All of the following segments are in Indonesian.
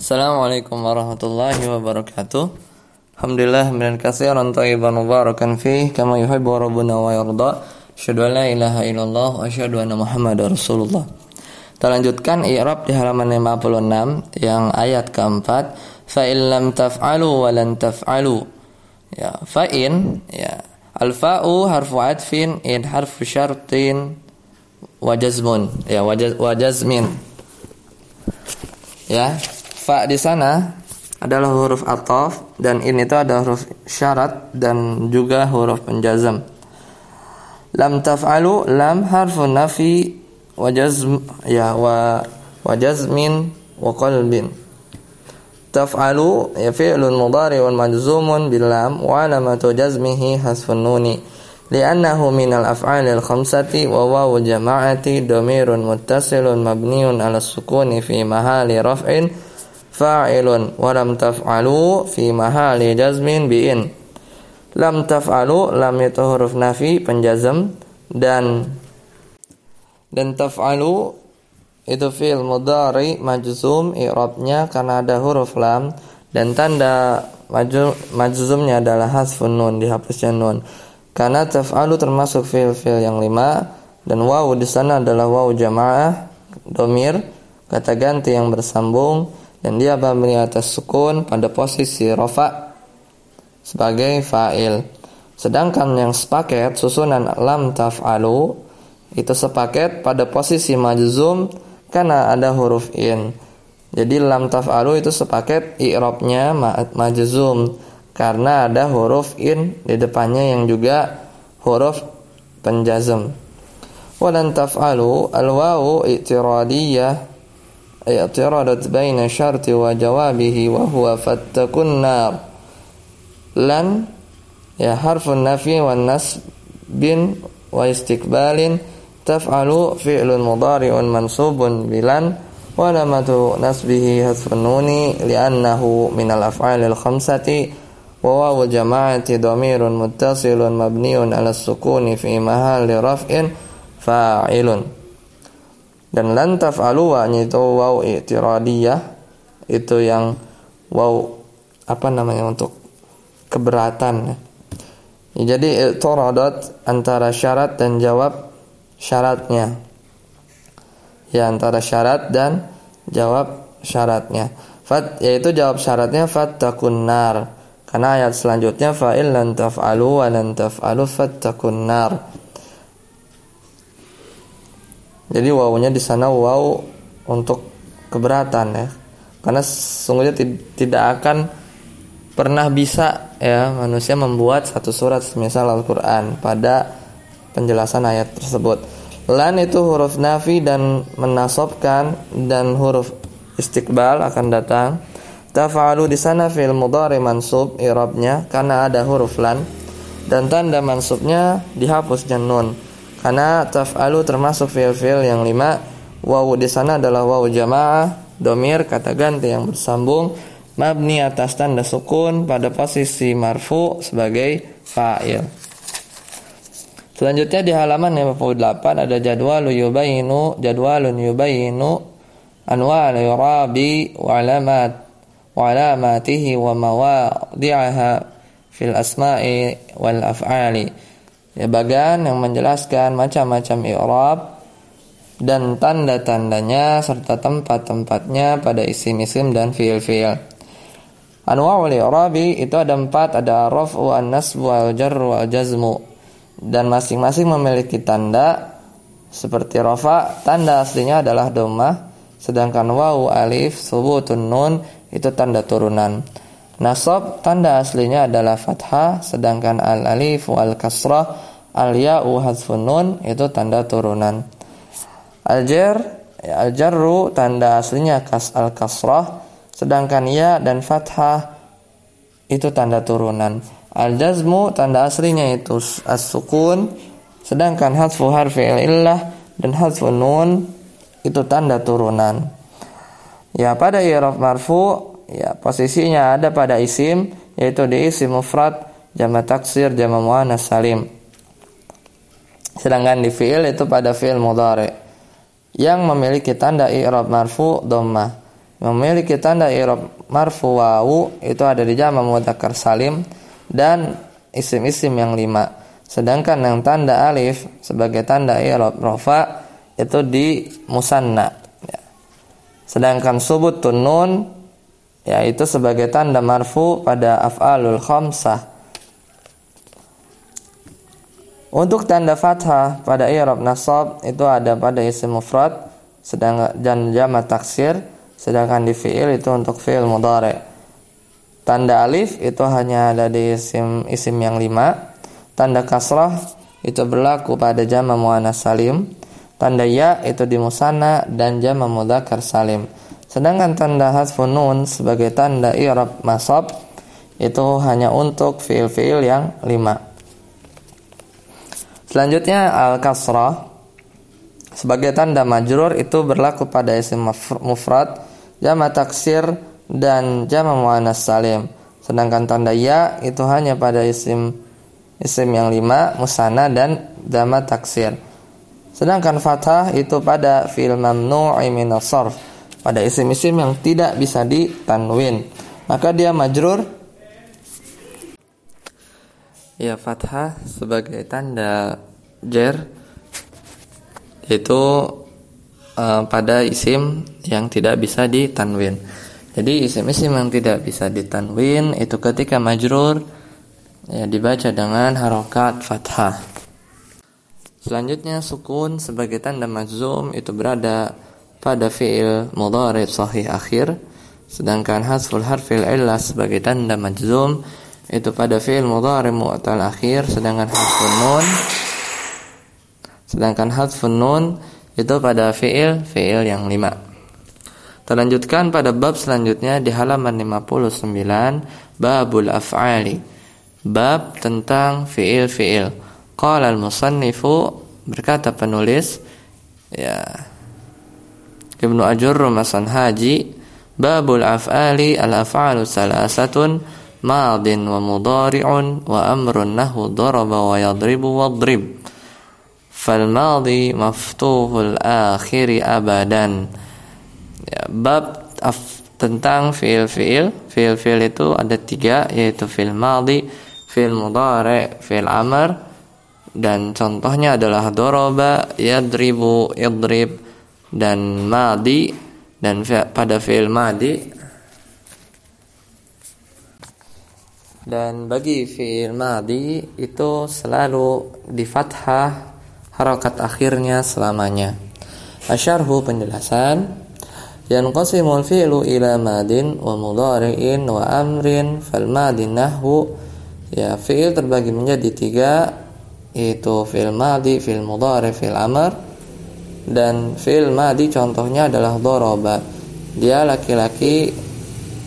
Assalamualaikum warahmatullahi wabarakatuh. Alhamdulillah hamdan katsiran thayyiban mubarakan fih kama yuhibbu rabbuna wa yarda. Asyhadu an la ilaha illallah wa asyhadu anna Muhammadar Rasulullah. Kita lanjutkan di halaman 56 yang ayat keempat fa in lam taf'alu wa lan taf'alu. Ya, fa in ya al-fa'u harfu adfin in harfu syartin wa jazmun ya wa jazmin. Ya, fa di sana adalah huruf ataf dan ini itu ada huruf syarat dan juga huruf penjazam. Lam taf'alu lam harfu nafi wa jazm ya wa wa jazmin wa qalbin. Taf'alu ya fi'lun mudhari'un majzumun bil lam wa alamatu jazmihi hasfun nuni. لأنه من الأفعال الخمسة وواو جماعة ضمير متصل مبني على السكون في محل رفع fa'ilun wa lam taf'alu fi mahali jazmin bi'in. Lam taf'alu lam itu huruf nafi penjazm dan dan taf'alu itu fi'il mudhari majzum i'rabnya karena ada huruf lam dan tanda majzumnya adalah hasfun nun dihapusnya nun. Karena taf'alu termasuk fi'il-fi'il yang lima dan wawu di sana adalah wawu jamaah domir kata ganti yang bersambung dan dia mabni atas sukun pada posisi rofa sebagai fa'il. Sedangkan yang sepaket susunan lam taf'alu itu sepaket pada posisi majzum karena ada huruf in. Jadi lam taf'alu itu sepaket i'rabnya majzum karena ada huruf in di depannya yang juga huruf penjazm. Walan taf'alu al-wawu i'tiradiyah اعترضت بين شرط وجوابه وهو فاتقوا النار. لن يا حرف النفي والنسب واستقبال تفعل فعل مضارع منصوب بلن ولمة نسبه حذف النون لأنه من الأفعال الخمسة. وواو الجماعة ضمير متصل مبني على السكون في محل رفع فاعل. Dan lan taf'alu wa itu waw i'tiradiyah itu yang waw apa namanya untuk keberatan. Ya. jadi i'tiradat antara syarat dan jawab syaratnya. Ya antara syarat dan jawab syaratnya. Fat yaitu jawab syaratnya fattakun nar. Karena ayat selanjutnya fa'il lan taf'alu wa lan taf'alu fattakun nar jadi wawunya di sana waw untuk keberatan ya. Karena sungguhnya tidak akan pernah bisa ya manusia membuat satu surat semisal Al-Qur'an pada penjelasan ayat tersebut. Lan itu huruf nafi dan menasobkan dan huruf istiqbal akan datang. Tafa'alu di sana fil mudhari mansub i'rabnya karena ada huruf lan dan tanda mansubnya dihapus dan nun. Karena taf'alu termasuk fi'il-fi'il yang lima. Wawu di sana adalah wawu jamaah, domir kata ganti yang bersambung, mabni atas tanda sukun pada posisi marfu sebagai fa'il. Selanjutnya di halaman 58 ada jadwal yubayinu jadwalun yubayinu anwa' al-irabi wa alamat wa alamatihi wa mawadi'aha fil asma'i wal af'ali ya bagan yang menjelaskan macam-macam i'rab dan tanda-tandanya serta tempat-tempatnya pada isim-isim dan fiil-fiil. Anwa'ul i'rabi itu ada empat, ada raf'u, an-nasbu, al-jarru, al-jazmu. Dan masing-masing memiliki tanda seperti rafa, tanda aslinya adalah dhammah, sedangkan wawu, alif, subutun nun itu tanda turunan. Nasab tanda aslinya adalah fathah sedangkan al alif wal kasrah al ya'u hadfun nun itu tanda turunan. Al jar ya, al jarru tanda aslinya kas al kasrah sedangkan ya dan fathah itu tanda turunan. Al jazmu tanda aslinya itu as sukun sedangkan hadfu harfi illah dan hadfun nun itu tanda turunan. Ya pada i'rab marfu ya posisinya ada pada isim yaitu di isim mufrad jama taksir jama muannas salim sedangkan di fiil itu pada fiil mudhari yang memiliki tanda i'rab marfu dhammah memiliki tanda i'rab marfu wawu itu ada di jama mudzakkar salim dan isim-isim yang lima. Sedangkan yang tanda alif sebagai tanda i'rab rofa itu di musanna. Ya. Sedangkan subutun nun yaitu sebagai tanda marfu pada af'alul khamsah. Untuk tanda fathah pada i'rab nasab itu ada pada isim mufrad sedangkan dan jama taksir sedangkan di fi'il itu untuk fi'il mudhari. Tanda alif itu hanya ada di isim isim yang lima. Tanda kasrah itu berlaku pada jama muannas salim. Tanda ya itu di musanna dan jama mudzakkar salim. Sedangkan tanda hasfun nun sebagai tanda i'rab masab itu hanya untuk fi'il-fi'il yang lima. Selanjutnya al kasrah sebagai tanda majrur itu berlaku pada isim mufrad jama taksir dan jama muannas salim. Sedangkan tanda ya itu hanya pada isim isim yang lima musana dan jama taksir. Sedangkan fathah itu pada fi'il mamnu'i min sarf pada isim-isim yang tidak bisa ditanwin. Maka dia majrur ya fathah sebagai tanda jer itu uh, pada isim yang tidak bisa ditanwin. Jadi isim-isim yang tidak bisa ditanwin itu ketika majrur ya dibaca dengan harokat fathah. Selanjutnya sukun sebagai tanda majzum itu berada pada fi'il mudhari sahih akhir sedangkan hasful harfil illah sebagai tanda majzum itu pada fi'il mudhari mu'tal akhir sedangkan hasfun nun sedangkan hasfun nun itu pada fiil fiil yang lima. Terlanjutkan pada bab selanjutnya di halaman 59 babul af'ali. Bab tentang fiil-fiil. Qala al-musannifu berkata penulis ya Ibnu Ajurrum Masan Haji babul af'ali al-af'alu salasatun madin wa mudari'un wa amrun nahu daraba wa yadribu wadrib fal madhi maftuhul akhiri abadan. Ya, bab af, tentang fiil-fiil. Fiil-fiil itu ada tiga yaitu fiil madhi fiil mudhari fiil amr. Dan contohnya adalah doroba yadribu yadrib dan madi dan pada fiil madi. Dan bagi fiil madi itu selalu di fathah harokat akhirnya selamanya. Asyarhu penjelasan. Yanqasimul fi'lu ila madin wa mudhari'in wa amrin fal madin nahwu. Ya fi'il terbagi menjadi tiga yaitu fi'il madi, fi'il mudhari, fi'il amr dan fi'il madi contohnya adalah doroba. Dia laki-laki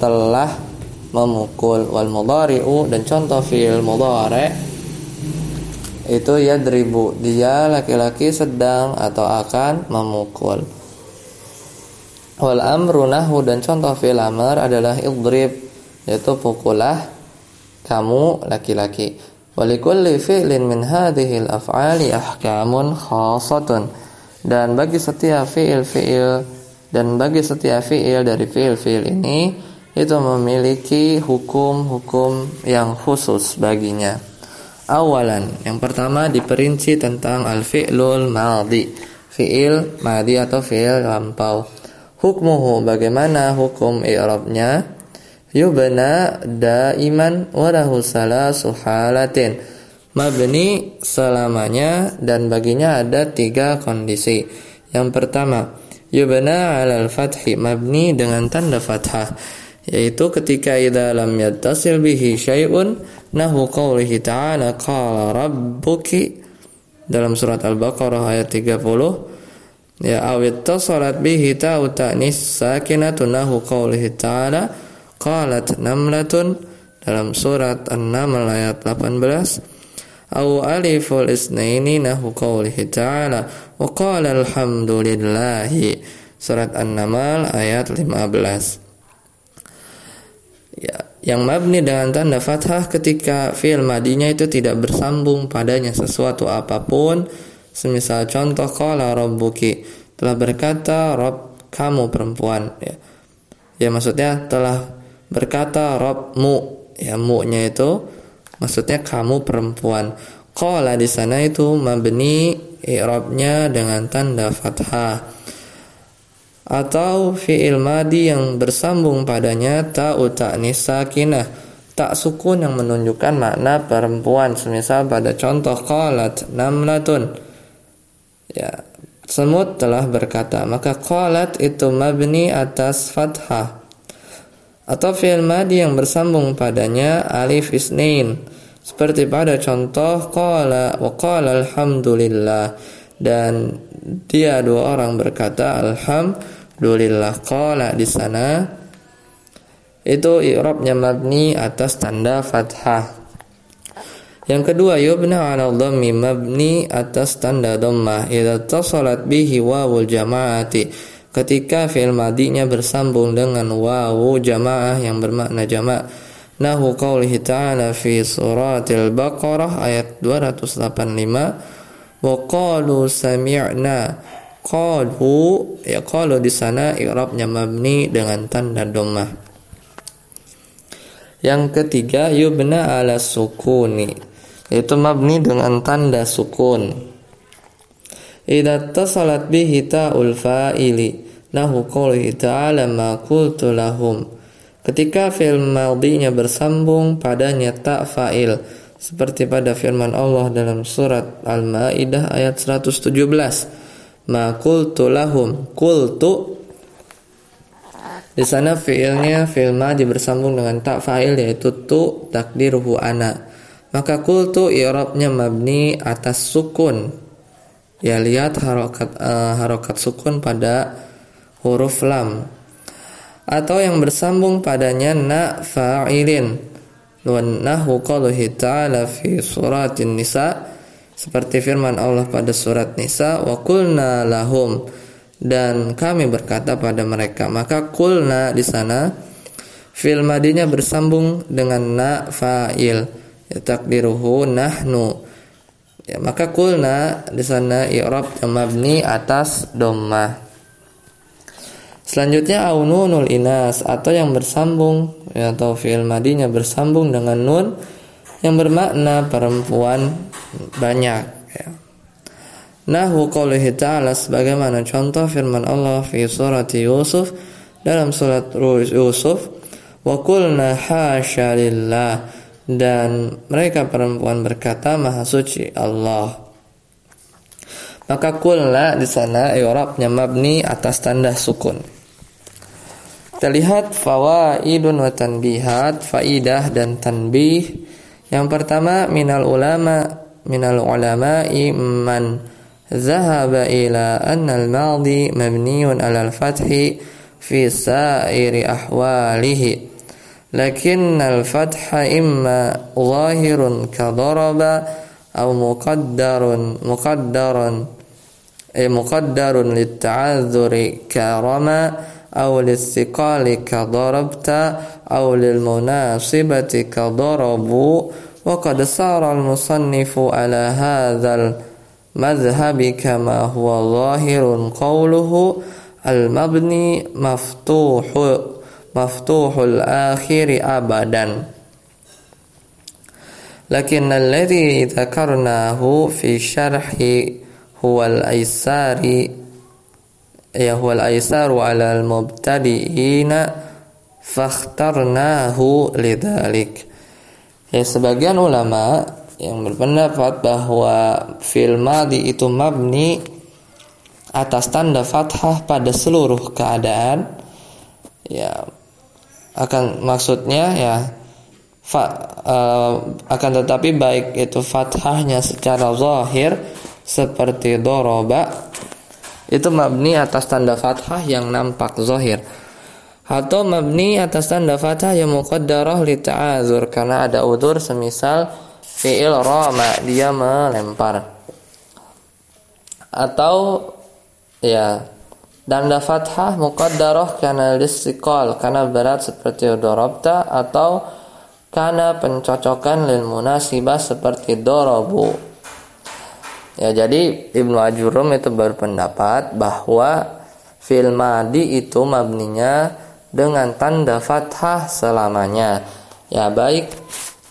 telah memukul wal mudhari'u dan contoh fi'il mudhari itu ya deribu dia laki-laki sedang atau akan memukul. Wal amru nahu dan contoh fil amr adalah idrib. Yaitu pukulah kamu laki-laki. Walikulli fi'lin min hadhil af'ali ahkamun khasatun dan bagi setiap fi'il fi'il dan bagi setiap fi'il dari fi'il-fi'il ini itu memiliki hukum-hukum yang khusus baginya. Awalan, yang pertama diperinci tentang al-fi'lul madhi. Fi'il madhi atau fi'il lampau. Hukmuhu bagaimana hukum i'rabnya? Yubna daiman wa lahu salasu. Mabni selamanya dan baginya ada tiga kondisi. Yang pertama, yubna 'alal fathi mabni dengan tanda fathah yaitu ketika idza lam yattasil bihi syai'un nahu qaulihi ta'ala qala rabbuki dalam surat Al-Baqarah ayat 30 ya awit tasalat bihi ta'u ta'nis sakinatun nahu qaulihi ta'ala qalat namlatun dalam surat An-Naml ayat 18 au aliful isnaini nahu qaulihi ta'ala wa qala alhamdulillahi. Surat An-Naml ayat 15 ya, yang mabni dengan tanda fathah ketika fi'il madinya itu tidak bersambung padanya sesuatu apa pun. Semisal contoh qala rabbuki telah berkata Rob kamu perempuan. Ya. ya maksudnya telah berkata Robmu ya mu-nya itu maksudnya kamu perempuan. Qala di sana itu mabni i'rabnya dengan tanda fathah. Atau fi'il madi yang bersambung padanya ta'u ta'nis sakinah. Tak sukun yang menunjukkan makna perempuan. Semisal pada contoh qalat namlatun. Ya semut telah berkata maka qalat itu mabni atas fathah atau fi'il madi yang bersambung padanya alif isnain seperti pada contoh qala wa qala alhamdulillah dan dia dua orang berkata alhamdulillah qala di sana itu i'rabnya mabni atas tanda fathah. Yang kedua yubna 'ala dhammi mabni atas tanda dhammah idza tasalat bihi wawul jama'ati. Ketika fi'il madinya bersambung dengan wawu jamaah yang bermakna jama' Nahu qaulihi ta'ala fi suratil Baqarah ayat 285 wa qalu sami'na qalu ya qalu di sana i'rabnya mabni dengan tanda dhammah yang ketiga yubna ala sukuni itu mabni dengan tanda sukun. Idza tasalat bihi ta'ul fa'ili nahu qawlihi ta'ala ma qultu lahum. Ketika fi'il madhinya bersambung padanya ta' fa'il seperti pada firman Allah dalam surat Al-Maidah ayat 117. Ma qultu lahum. Qultu di sana fiilnya fiil madi bersambung dengan tak fa'il yaitu tu takdiruhu ana. Maka kultu i'rabnya mabni atas sukun. Ya lihat harokat uh, harokat sukun pada huruf lam. Atau yang bersambung padanya na fa'ilin. Wan nahu qaluhi ta'ala fi suratin nisa. Seperti firman Allah pada surat Nisa wa qulna lahum. Dan kami berkata pada mereka maka kulna di sana fil madinya bersambung dengan na fa'il. Takdiruhu nahnu ya maka kulna di sana i'rab mabni atas dhamma selanjutnya aununul inas atau yang bersambung ya, atau fi'il madinya bersambung dengan nun yang bermakna perempuan banyak Nahu qawlihi ta'ala sebagaimana contoh firman Allah fi surat Yusuf dalam surat Yusuf wa qulna dan mereka perempuan berkata, Maha Suci Allah. Maka kulla di sana eh, i'rabnya mabni atas tanda sukun. Kita lihat fawaidun wa tanbihat, faidah dan tanbih. Yang pertama minal ulama minal ulama'i man zahaba ila anna al-madi mabniun 'ala al-fathi fi sa'iri ahwalihi. لكن الفتح إما ظاهر كضرب أو مقدر مقدر مقدر للتعذر كرمى أو للثقال كضربت أو للمناسبة كضربوا. وقد سار المصنف على هذا madhhabi kama huwa zahirun qawluhu al-mabni maftuhu maftuhul akhiri abadan lakin alladhi dzakarnahu fi syarhi huwa al-aisari ya huwa al-aisaru ala al-mubtadi'ina fakhtarnahu lidzalik ya sebagian ulama yang berpendapat bahwa fil madi itu mabni atas tanda fathah pada seluruh keadaan ya akan maksudnya ya fa, uh, akan tetapi baik itu fathahnya secara zahir seperti doroba itu mabni atas tanda fathah yang nampak zahir. Atau mabni atas tanda fathah yang muqaddarah li ta'azur karena ada udur semisal fi'il rama dia melempar. Atau ya tanda fathah muqaddarah karena listiqal karena berat seperti dorobta atau karena pencocokan lil munasibah seperti dorobu ya jadi Ibnu Ajurum itu berpendapat bahwa fil madi itu mabninya dengan tanda fathah selamanya. Ya baik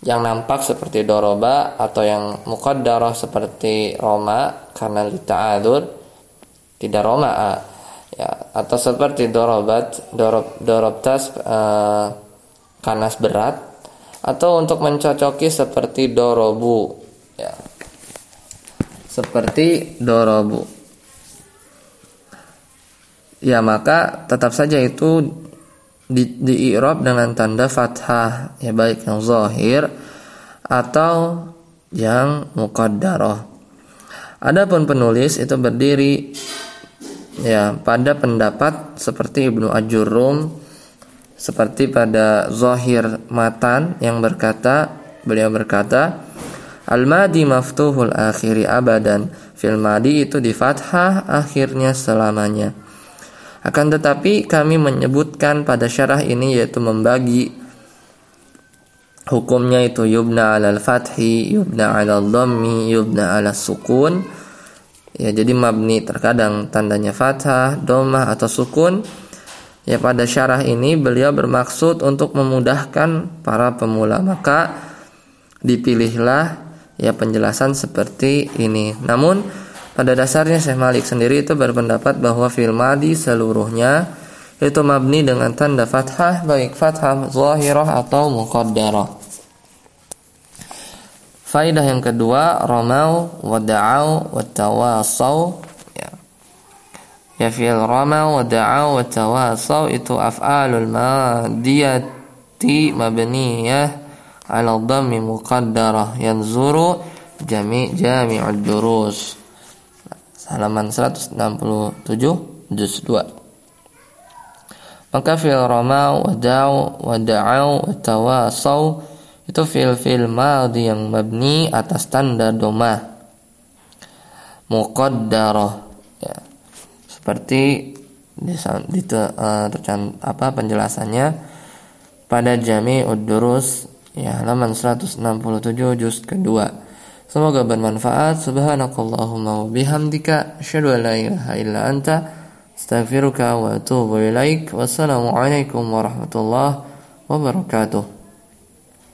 yang nampak seperti doroba atau yang muqaddarah seperti roma karena lita'adur tidak roma ya atau seperti dorobat dorob dorobtas uh, kanas berat atau untuk mencocoki seperti dorobu. Ya. Seperti dorobu. Ya maka tetap saja itu di, di i'rab dengan tanda fathah ya baik yang zahir atau yang muqaddarah. Adapun penulis itu berdiri ya pada pendapat seperti Ibnu Ajurum seperti pada zahir matan yang berkata beliau berkata Al-madi maftuhul akhiri abadan fil madi itu di fathah akhirnya selamanya akan tetapi kami menyebutkan pada syarah ini yaitu membagi hukumnya itu yubna alal fathi, yubna alal dhammi, yubna alal sukun. Ya, jadi mabni terkadang tandanya fathah, domah atau sukun. Ya, pada syarah ini beliau bermaksud untuk memudahkan para pemula. Maka dipilihlah ya penjelasan seperti ini. Namun pada dasarnya Syekh Malik sendiri itu berpendapat bahwa fil madi seluruhnya itu mabni dengan tanda fathah baik fathah zahirah atau muqaddarah. Faidah yang kedua, ramau wa da'au wa tawasau ya. Ya fi'il ramau wa da'au wa tawasau itu af'alul madiyati mabniyah ala dhammi muqaddarah yanzuru jami' jami'ud durus. Halaman 167 juz 2 maka fil rama wada'u wada'u watawasau itu fil fil madhi yang mabni atas tanda domah muqaddarah ya seperti di, di uh, apa penjelasannya pada jami udurus ya halaman 167 juz kedua Semoga bermanfaat. Subhanakallahumma wa bihamdika asyhadu an la ilaha illa anta astaghfiruka wa atubu ilaik. Wassalamualaikum warahmatullahi wabarakatuh.